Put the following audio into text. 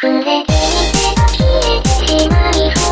触れていても消えてしまいそ